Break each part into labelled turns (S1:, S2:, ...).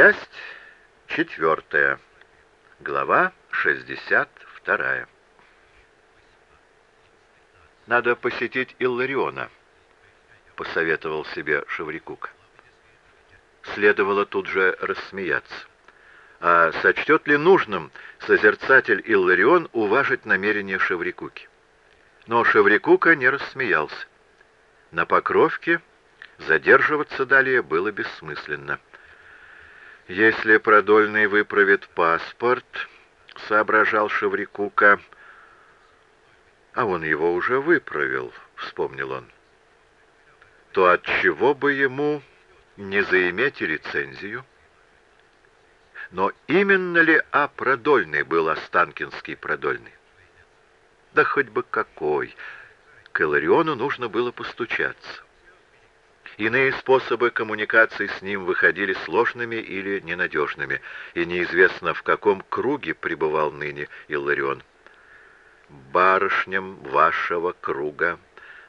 S1: Часть четвертая. Глава 62. «Надо посетить Иллариона», — посоветовал себе Шеврикук. Следовало тут же рассмеяться. А сочтет ли нужным созерцатель Илларион уважить намерение Шеврикуки? Но Шеврикука не рассмеялся. На Покровке задерживаться далее было бессмысленно. «Если Продольный выправит паспорт», — соображал Шеврикука, — «а он его уже выправил», — вспомнил он, — «то от чего бы ему не заиметь лицензию?» Но именно ли А. Продольный был Останкинский Продольный? Да хоть бы какой. К Илариону нужно было постучаться. Иные способы коммуникации с ним выходили сложными или ненадежными, и неизвестно, в каком круге пребывал ныне Илларион. «Барышням вашего круга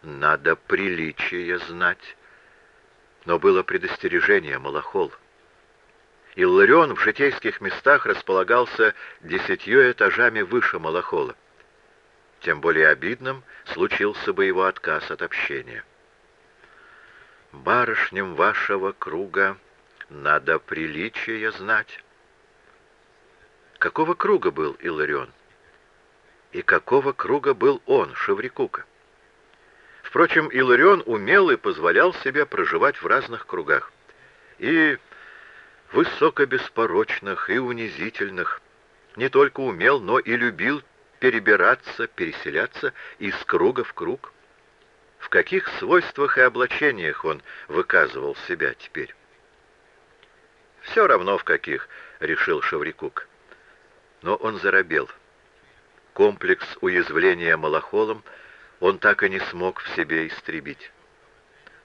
S1: надо приличие знать». Но было предостережение, Малахол. Илларион в житейских местах располагался десятью этажами выше Малахола. Тем более обидным случился бы его отказ от общения барышням вашего круга надо приличие знать. Какого круга был Иларион? И какого круга был он, Шеврикука? Впрочем, Иларион умел и позволял себе проживать в разных кругах. И высокобеспорочных, и унизительных. Не только умел, но и любил перебираться, переселяться из круга в круг в каких свойствах и облачениях он выказывал себя теперь. «Все равно в каких», — решил Шаврикук. Но он заробел. Комплекс уязвления малохолом он так и не смог в себе истребить.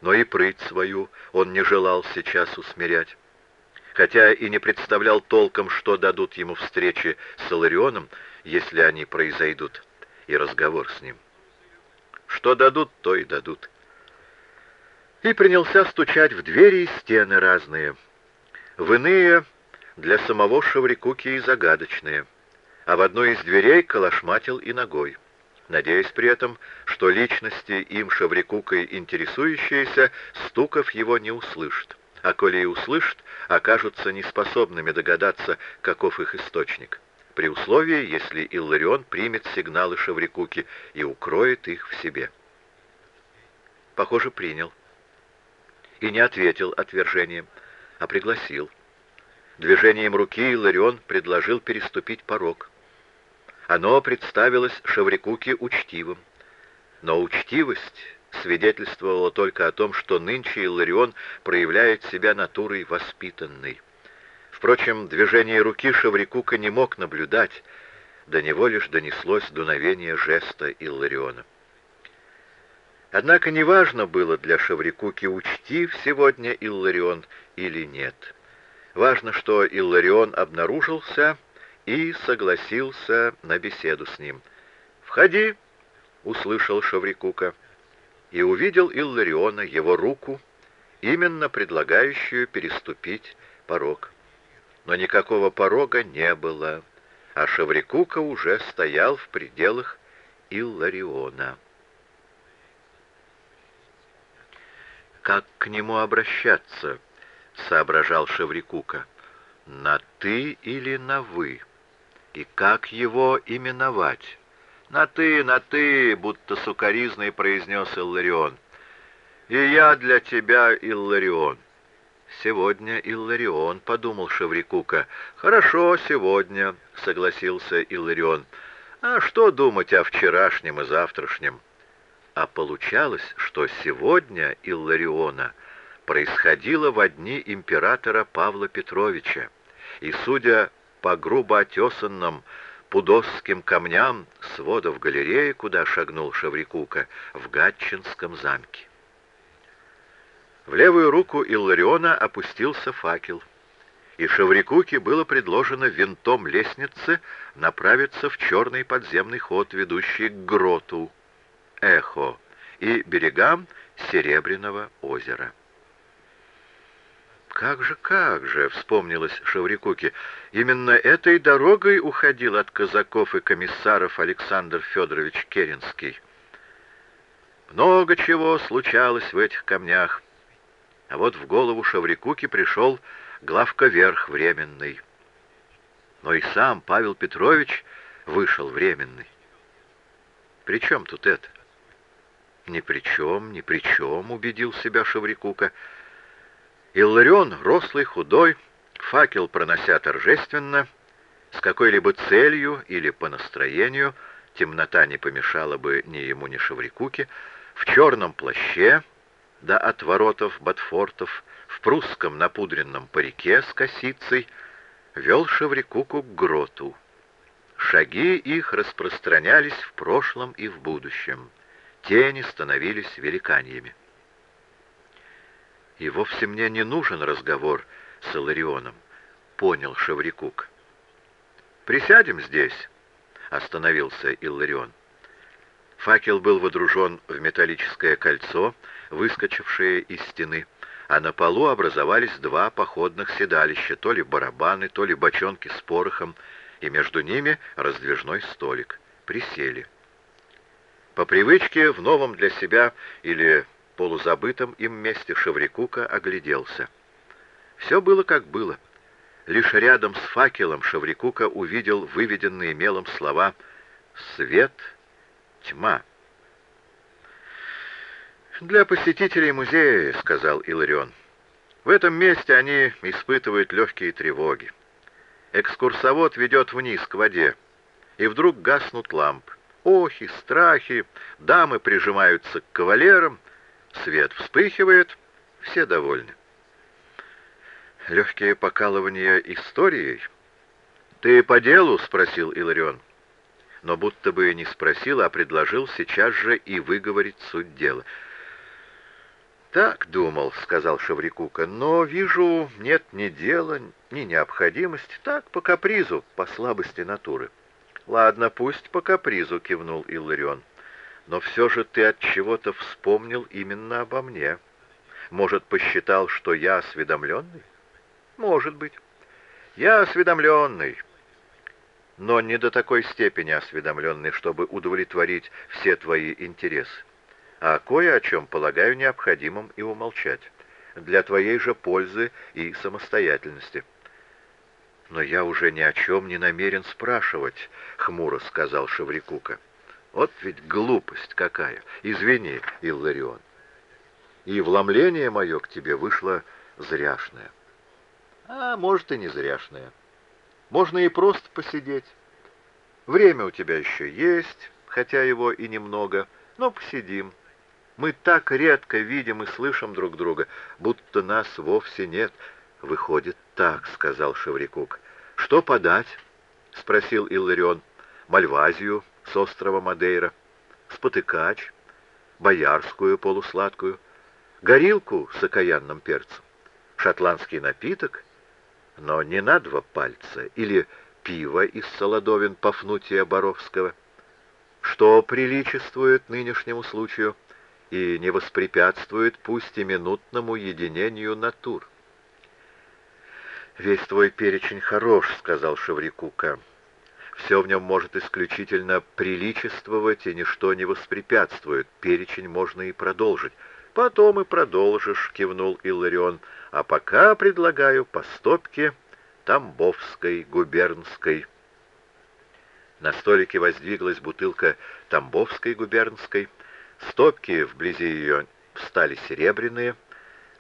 S1: Но и прыть свою он не желал сейчас усмирять. Хотя и не представлял толком, что дадут ему встречи с Иларионом, если они произойдут, и разговор с ним. Что дадут, то и дадут. И принялся стучать в двери и стены разные. В иные для самого Шаврикуки и загадочные, а в одной из дверей калашматил и ногой, надеясь при этом, что личности им Шаврикукой интересующиеся стуков его не услышат, а коли и услышат, окажутся неспособными догадаться, каков их источник при условии, если Илларион примет сигналы Шеврикуки и укроет их в себе. Похоже, принял. И не ответил отвержением, а пригласил. Движением руки Илларион предложил переступить порог. Оно представилось Шеврикуке учтивым. Но учтивость свидетельствовала только о том, что нынче Илларион проявляет себя натурой воспитанной. Впрочем, движение руки Шаврикука не мог наблюдать, до него лишь донеслось дуновение жеста Иллариона. Однако неважно было для Шаврикуки, учтив сегодня Илларион или нет. Важно, что Илларион обнаружился и согласился на беседу с ним. «Входи!» — услышал Шаврикука. И увидел Иллариона, его руку, именно предлагающую переступить порог но никакого порога не было, а Шеврикука уже стоял в пределах Иллариона. «Как к нему обращаться?» — соображал Шеврикука. «На «ты» или на «вы»? И как его именовать?» «На «ты», на «ты», — будто сукоризный произнес Илларион. «И я для тебя, Илларион». «Сегодня Илларион», — подумал Шеврикука. «Хорошо, сегодня», — согласился Илларион. «А что думать о вчерашнем и завтрашнем?» А получалось, что сегодня Иллариона происходило в дни императора Павла Петровича, и, судя по грубо отесанным пудосским камням сводов галереи, куда шагнул Шаврикука, в Гатчинском замке. В левую руку Иллариона опустился факел, и Шеврикуке было предложено винтом лестницы направиться в черный подземный ход, ведущий к гроту, эхо и берегам Серебряного озера. как же, как же!» — вспомнилось Шаврикуке. «Именно этой дорогой уходил от казаков и комиссаров Александр Федорович Керенский. Много чего случалось в этих камнях. А вот в голову Шаврикуке пришел главковерх временный. Но и сам Павел Петрович вышел временный. При чем тут это? Ни при чем, ни при чем, убедил себя Шаврикука. Илларион, рослый, худой, факел пронося торжественно, с какой-либо целью или по настроению, темнота не помешала бы ни ему, ни Шаврикуке, в черном плаще, до отворотов ботфортов, в прусском напудренном парике с косицей, вел Шаврикуку к гроту. Шаги их распространялись в прошлом и в будущем. Тени становились великаньями. «И вовсе мне не нужен разговор с Иларионом», — понял Шеврикук. «Присядем здесь», — остановился Илларион. Факел был водружен в металлическое кольцо, выскочившее из стены, а на полу образовались два походных седалища, то ли барабаны, то ли бочонки с порохом, и между ними раздвижной столик. Присели. По привычке в новом для себя или полузабытом им месте Шаврикука огляделся. Все было как было. Лишь рядом с факелом Шаврикука увидел выведенные мелом слова «свет», «тьма». «Для посетителей музея», — сказал Иларион. «В этом месте они испытывают легкие тревоги. Экскурсовод ведет вниз к воде, и вдруг гаснут лампы. Охи, страхи, дамы прижимаются к кавалерам, свет вспыхивает, все довольны. Легкие покалывания историей. «Ты по делу?» — спросил Иларион. Но будто бы не спросил, а предложил сейчас же и выговорить суть дела — «Так думал», — сказал Шаврикука, — «но вижу, нет ни дела, ни необходимости. Так, по капризу, по слабости натуры». «Ладно, пусть по капризу», — кивнул Илларион. «Но все же ты от чего-то вспомнил именно обо мне. Может, посчитал, что я осведомленный?» «Может быть. Я осведомленный, но не до такой степени осведомленный, чтобы удовлетворить все твои интересы а кое о чем полагаю необходимым и умолчать, для твоей же пользы и самостоятельности». «Но я уже ни о чем не намерен спрашивать», — хмуро сказал Шеврикука. «Вот ведь глупость какая! Извини, Илларион. И вломление мое к тебе вышло зряшное. А может и не зряшное. Можно и просто посидеть. Время у тебя еще есть, хотя его и немного, но посидим». Мы так редко видим и слышим друг друга, будто нас вовсе нет. Выходит так, — сказал Шеврикук. Что подать? — спросил Илларион. Мальвазию с острова Мадейра, спотыкач, боярскую полусладкую, горилку с окаянным перцем, шотландский напиток, но не на два пальца, или пиво из солодовин Пафнутия Боровского. Что приличествует нынешнему случаю? — и не воспрепятствует пусть и минутному единению натур. «Весь твой перечень хорош», — сказал Шеврикука. «Все в нем может исключительно приличествовать, и ничто не воспрепятствует. Перечень можно и продолжить». «Потом и продолжишь», — кивнул Илларион. «А пока предлагаю по стопке Тамбовской, губернской». На столике воздвиглась бутылка Тамбовской губернской, Стопки вблизи ее стали серебряные.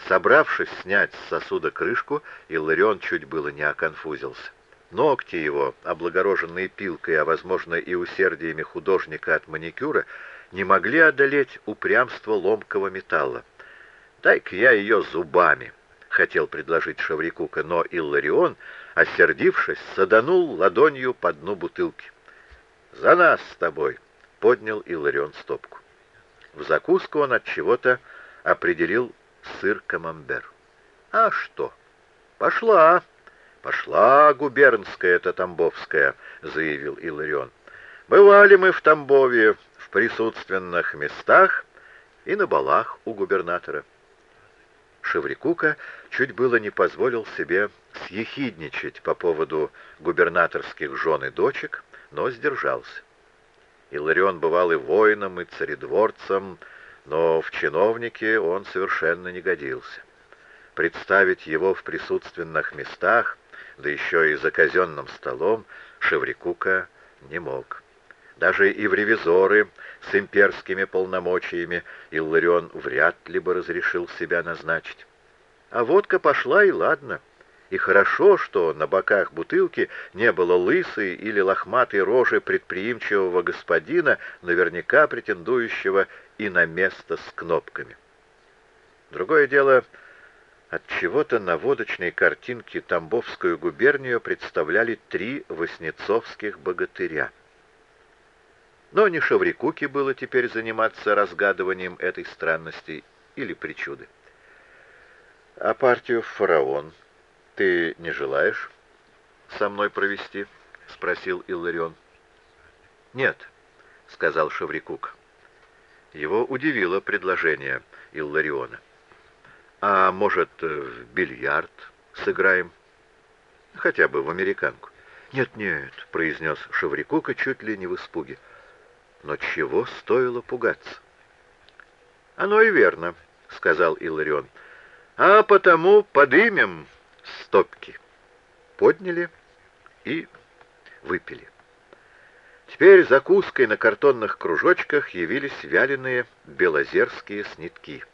S1: Собравшись снять с сосуда крышку, Илларион чуть было не оконфузился. Ногти его, облагороженные пилкой, а, возможно, и усердиями художника от маникюра, не могли одолеть упрямство ломкого металла. «Дай-ка я ее зубами», — хотел предложить Шаврикука, но Илларион, осердившись, саданул ладонью по дну бутылки. «За нас с тобой!» — поднял Илларион стопку. В закуску он от чего-то определил сыр камамбер. А что? Пошла, пошла губернская это тамбовская, заявил Иларион. Бывали мы в Тамбове в присутственных местах и на балах у губернатора. Шеврикука чуть было не позволил себе съехидничать по поводу губернаторских жен и дочек, но сдержался. Иларион бывал и воином, и царедворцем, но в чиновнике он совершенно не годился. Представить его в присутственных местах, да еще и за казенным столом, Шеврикука не мог. Даже и в ревизоры с имперскими полномочиями Илларион вряд ли бы разрешил себя назначить. А водка пошла, и ладно. И хорошо, что на боках бутылки не было лысой или лохматой рожи предприимчивого господина, наверняка претендующего и на место с кнопками. Другое дело, от чего-то на водочной картинке Тамбовскую губернию представляли три воснецовских богатыря. Но не Шаврикуке было теперь заниматься разгадыванием этой странности или причуды. «А партию «Фараон» ты не желаешь со мной провести?» — спросил Илларион. «Нет», — сказал Шаврикук. Его удивило предложение Иллариона. «А может, в бильярд сыграем? Хотя бы в американку?» «Нет-нет», — произнес Шаврикука чуть ли не в испуге. Но чего стоило пугаться? «Оно и верно», — сказал Иларион. «А потому подымем стопки». Подняли и выпили. Теперь закуской на картонных кружочках явились вяленые белозерские снитки.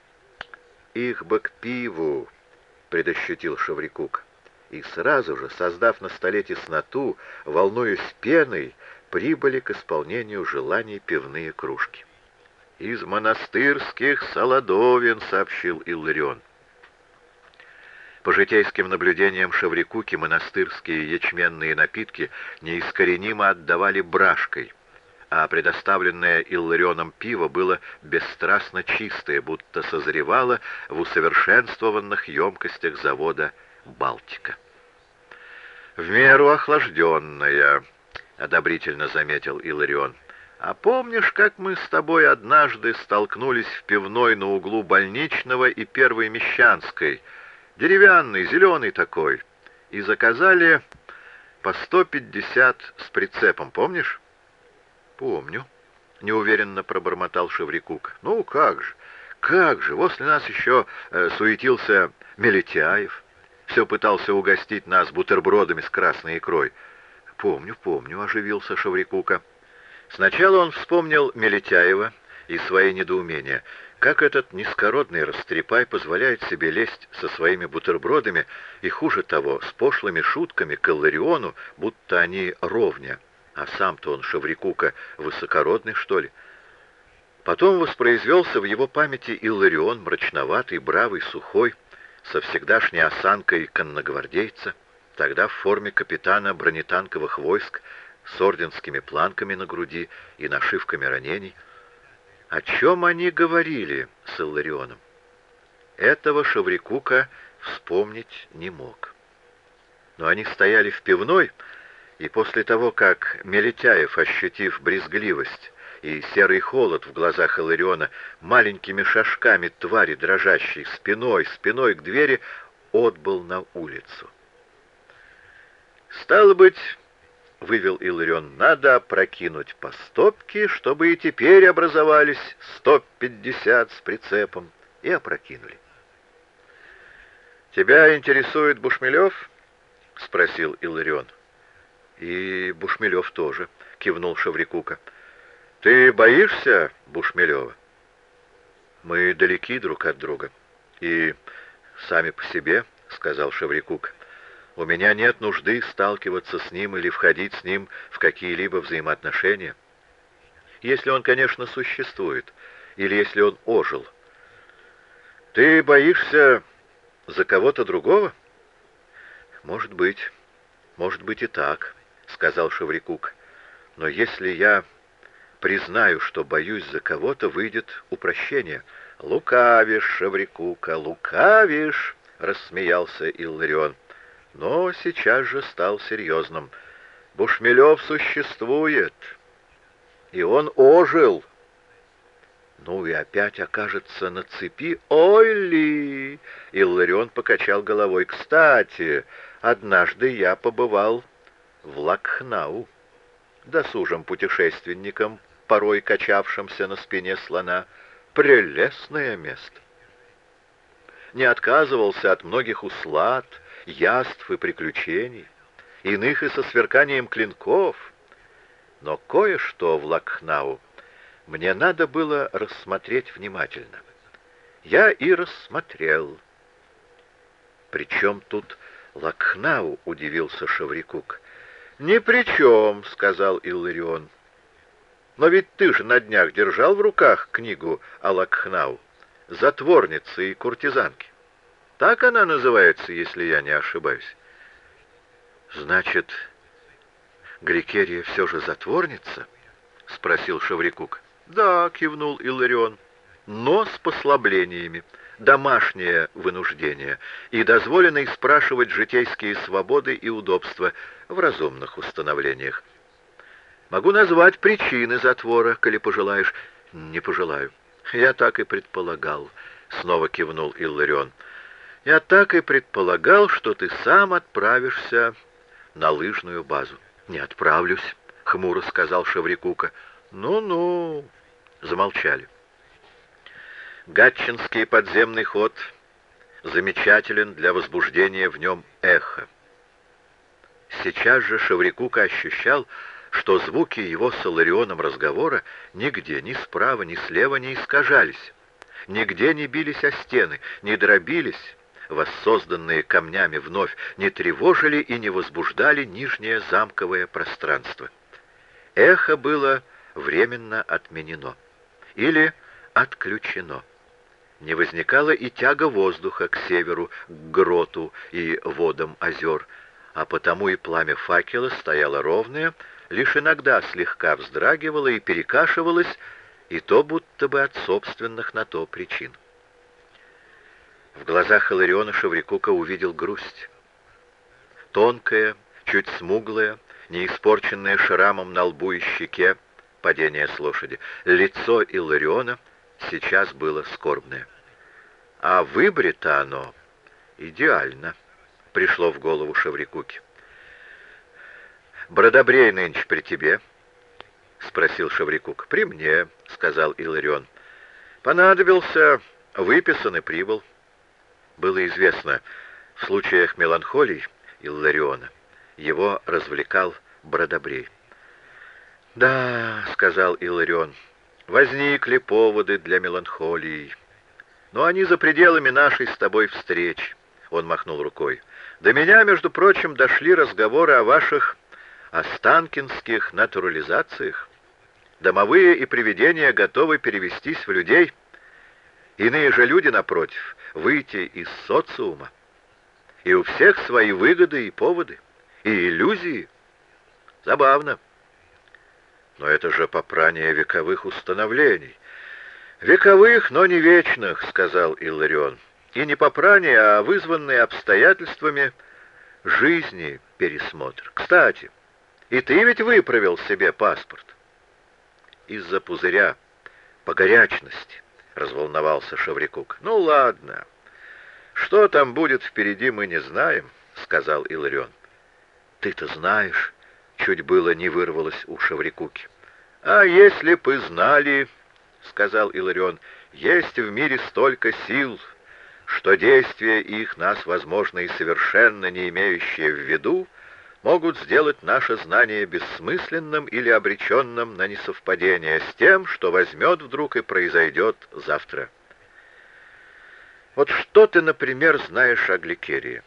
S1: «Их бы к пиву!» — предощутил Шаврикук. И сразу же, создав на столе тесноту, волнуясь пеной, прибыли к исполнению желаний пивные кружки. «Из монастырских солодовин», — сообщил Илларион. По житейским наблюдениям Шаврикуки монастырские ячменные напитки неискоренимо отдавали брашкой, а предоставленное Илларионом пиво было бесстрастно чистое, будто созревало в усовершенствованных емкостях завода «Балтика». «В меру охлажденная», — одобрительно заметил Иларион. «А помнишь, как мы с тобой однажды столкнулись в пивной на углу больничного и первой Мещанской, деревянный, зеленый такой, и заказали по сто пятьдесят с прицепом, помнишь?» «Помню», — неуверенно пробормотал Шеврикук. «Ну, как же, как же, возле нас еще э, суетился Мелетяев, все пытался угостить нас бутербродами с красной икрой». «Помню, помню», — оживился Шаврикука. Сначала он вспомнил Мелетяева и свои недоумения. Как этот низкородный растрепай позволяет себе лезть со своими бутербродами и, хуже того, с пошлыми шутками к Иллариону, будто они ровня, а сам-то он, Шаврикука, высокородный, что ли? Потом воспроизвелся в его памяти Илларион, мрачноватый, бравый, сухой, со всегдашней осанкой конногвардейца тогда в форме капитана бронетанковых войск с орденскими планками на груди и нашивками ранений. О чем они говорили с Илларионом? Этого Шаврикука вспомнить не мог. Но они стояли в пивной, и после того, как Мелетяев, ощутив брезгливость и серый холод в глазах Илариона, маленькими шажками твари, дрожащей спиной, спиной к двери, отбыл на улицу. «Стало быть, — вывел Иларион, — надо опрокинуть по стопке, чтобы и теперь образовались сто пятьдесят с прицепом». И опрокинули. «Тебя интересует Бушмелев?» — спросил Иларион. «И Бушмелев тоже», — кивнул Шаврикука. «Ты боишься Бушмелева?» «Мы далеки друг от друга. И сами по себе», — сказал Шаврикук. У меня нет нужды сталкиваться с ним или входить с ним в какие-либо взаимоотношения. Если он, конечно, существует, или если он ожил. Ты боишься за кого-то другого? Может быть, может быть и так, сказал Шеврикук. Но если я признаю, что боюсь за кого-то, выйдет упрощение. Лукавишь, Шеврикука, лукавишь, рассмеялся Илларион но сейчас же стал серьезным. Бушмелев существует, и он ожил. Ну и опять окажется на цепи. Ой ли! Илларион покачал головой. Кстати, однажды я побывал в Лакхнау, досужим путешественником, порой качавшимся на спине слона. Прелестное место. Не отказывался от многих услад, яств и приключений, иных и со сверканием клинков. Но кое-что в Лакхнау мне надо было рассмотреть внимательно. Я и рассмотрел. «Причем тут Лакхнау?» — удивился Шаврикук. «Ни при чем», — сказал Илларион. «Но ведь ты же на днях держал в руках книгу о Лакхнау, затворнице и куртизанке. Так она называется, если я не ошибаюсь». «Значит, Грикерия все же затворница?» — спросил Шаврикук. «Да», — кивнул Илларион, — «но с послаблениями, домашнее вынуждение и дозволено спрашивать житейские свободы и удобства в разумных установлениях. Могу назвать причины затвора, коли пожелаешь. Не пожелаю. Я так и предполагал, — снова кивнул Илларион. Я так и предполагал, что ты сам отправишься на лыжную базу. Не отправлюсь, — хмуро сказал Шеврикука. Ну-ну, замолчали. Гатчинский подземный ход замечателен для возбуждения в нем эха. Сейчас же Шаврикука ощущал, что звуки его с Иларионом разговора нигде, ни справа, ни слева не искажались, нигде не бились о стены, не дробились, воссозданные камнями вновь, не тревожили и не возбуждали нижнее замковое пространство. Эхо было временно отменено или отключено. Не возникала и тяга воздуха к северу, к гроту и водам озер, а потому и пламя факела стояло ровное, лишь иногда слегка вздрагивало и перекашивалось, и то будто бы от собственных на то причин. В глазах Илариона Шеврикука увидел грусть. Тонкая, чуть смуглая, не испорченная шрамом на лбу и щеке, падение с лошади. Лицо Илариона сейчас было скорбное. А выбрито оно идеально, пришло в голову Шеврикуке. «Бродобрей нынче при тебе?» — спросил Шеврикук. «При мне», — сказал Иларион. «Понадобился, выписан и прибыл». Было известно, в случаях меланхолий Иллариона его развлекал Бродобрей. «Да», — сказал Иларион, — «возникли поводы для меланхолии. Но они за пределами нашей с тобой встречи», — он махнул рукой. «До меня, между прочим, дошли разговоры о ваших останкинских натурализациях. Домовые и привидения готовы перевестись в людей. Иные же люди, напротив, выйти из социума. И у всех свои выгоды и поводы, и иллюзии. Забавно. Но это же попрание вековых установлений. Вековых, но не вечных, сказал Илларион. И не попрание, а вызванные обстоятельствами жизни пересмотр. Кстати, и ты ведь выправил себе паспорт. Из-за пузыря, по горячности, разволновался Шаврикук. Ну ладно, что там будет впереди, мы не знаем, сказал Иларион. Ты-то знаешь, чуть было не вырвалось у Шаврикуки. «А если бы знали, — сказал Иларион, — есть в мире столько сил, что действия их, нас, возможно, и совершенно не имеющие в виду, могут сделать наше знание бессмысленным или обреченным на несовпадение с тем, что возьмет вдруг и произойдет завтра. Вот что ты, например, знаешь о Гликерии?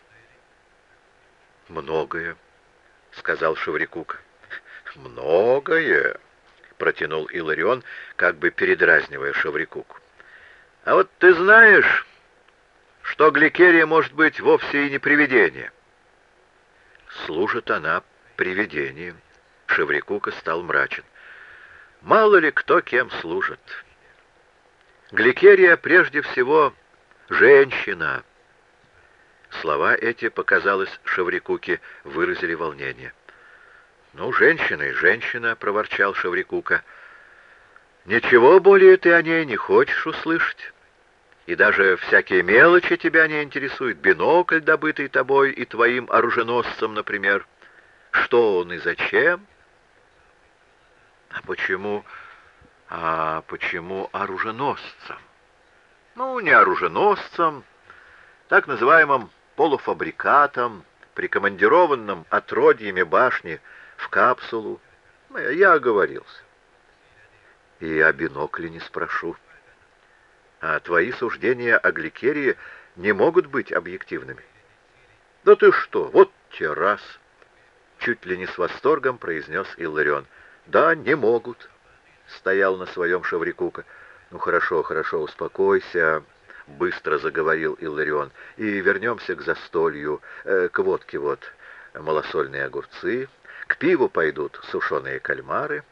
S1: «Многое», — сказал Шеврикук. «Многое», — протянул Иларион, как бы передразнивая Шеврикуку. «А вот ты знаешь, что Гликерия может быть вовсе и не привидение?» «Служит она привидением», — Шеврикука стал мрачен. «Мало ли кто кем служит. Гликерия прежде всего женщина». Слова эти, показалось Шеврикуке, выразили волнение. «Ну, женщина и женщина», — проворчал Шаврикука. Ничего более ты о ней не хочешь услышать. И даже всякие мелочи тебя не интересуют. Бинокль, добытый тобой и твоим оруженосцем, например. Что он и зачем? А почему... А почему оруженосцем? Ну, не оруженосцем, так называемым полуфабрикатом, прикомандированным отродьями башни в капсулу. Я оговорился. И о бинокле не спрошу. А твои суждения о Гликерии не могут быть объективными. Да ты что, вот те раз! Чуть ли не с восторгом произнес Илларион. Да, не могут, стоял на своем Шаврикука. Ну хорошо, хорошо, успокойся, быстро заговорил Илларион. И вернемся к застолью, э, к водке вот, малосольные огурцы, к пиву пойдут сушеные кальмары.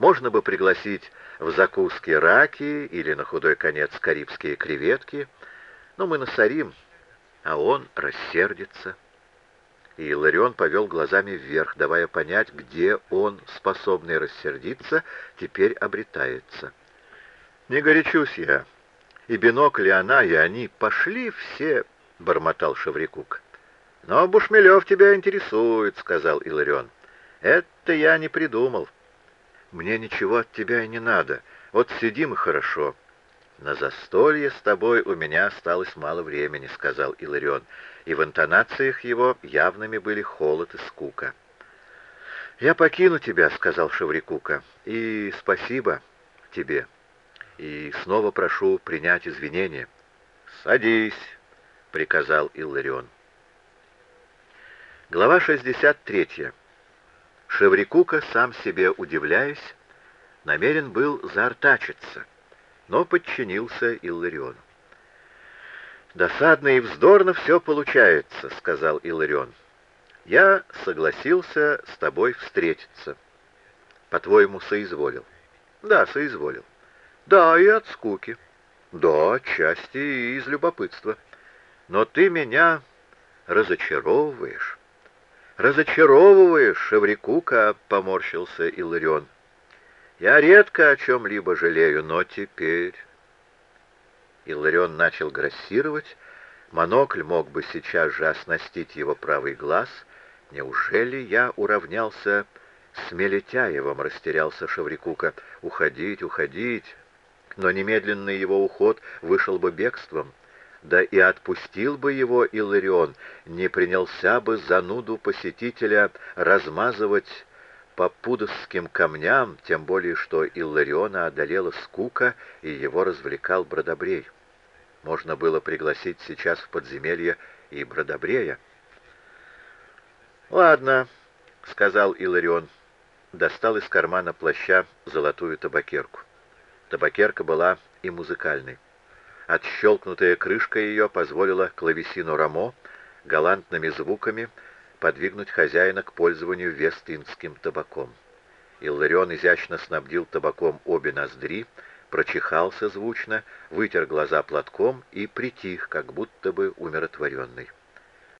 S1: Можно бы пригласить в закуски раки или, на худой конец, карибские креветки. Но мы насорим, а он рассердится. И Ларион повел глазами вверх, давая понять, где он, способный рассердиться, теперь обретается. «Не горячусь я. И бинокль, и она, и они пошли все», — бормотал Шаврикук. «Но Бушмелев тебя интересует», — сказал Иларион. «Это я не придумал». Мне ничего от тебя и не надо. Вот сидим и хорошо. На застолье с тобой у меня осталось мало времени, сказал Иларион, и в интонациях его явными были холод и скука. «Я покину тебя», — сказал Шеврикука, — «и спасибо тебе, и снова прошу принять извинения». «Садись», — приказал Илларион. Глава 63. Шеврикука, сам себе удивляясь, намерен был заортачиться, но подчинился Иллариону. «Досадно и вздорно все получается», — сказал Илларион. «Я согласился с тобой встретиться. По-твоему, соизволил?» «Да, соизволил». «Да, и от скуки». «Да, отчасти и из любопытства. Но ты меня разочаровываешь». «Разочаровываешь, Шеврикука», — поморщился Иларион. «Я редко о чем-либо жалею, но теперь...» Иларион начал грассировать. Монокль мог бы сейчас же оснастить его правый глаз. «Неужели я уравнялся с Мелетяевым?» — растерялся Шеврикука. «Уходить, уходить!» Но немедленный его уход вышел бы бегством да и отпустил бы его Иларион, не принялся бы зануду посетителя размазывать по пудовским камням, тем более что Иллариона одолела скука, и его развлекал Бродобрей. Можно было пригласить сейчас в подземелье и Бродобрея. «Ладно», — сказал Иларион, достал из кармана плаща золотую табакерку. Табакерка была и музыкальной. Отщелкнутая крышка ее позволила клавесину Рамо галантными звуками подвигнуть хозяина к пользованию вестинским табаком. Илларион изящно снабдил табаком обе ноздри, прочихался звучно, вытер глаза платком и притих, как будто бы умиротворенный.